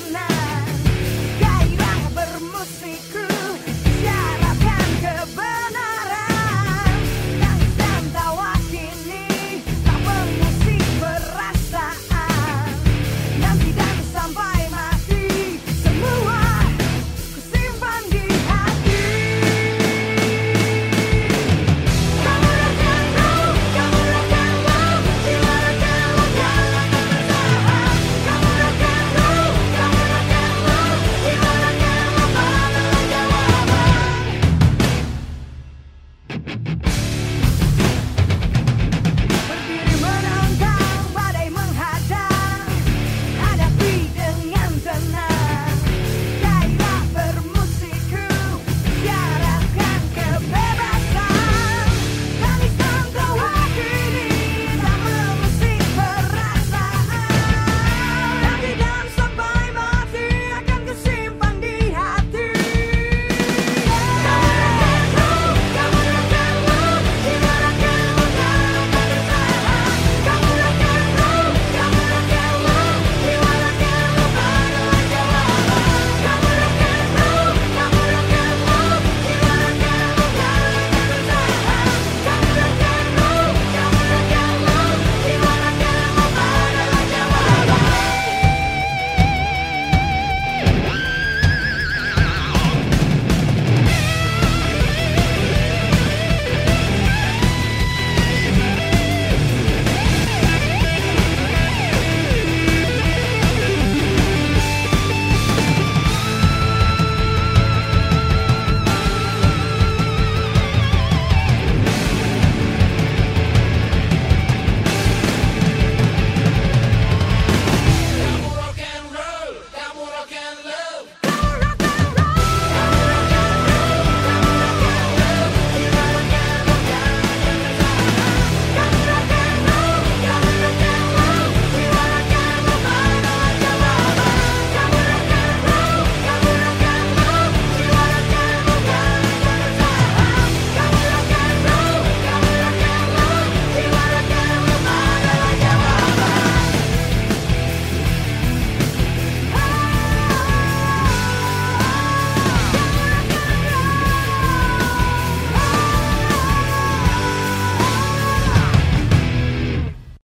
tonight.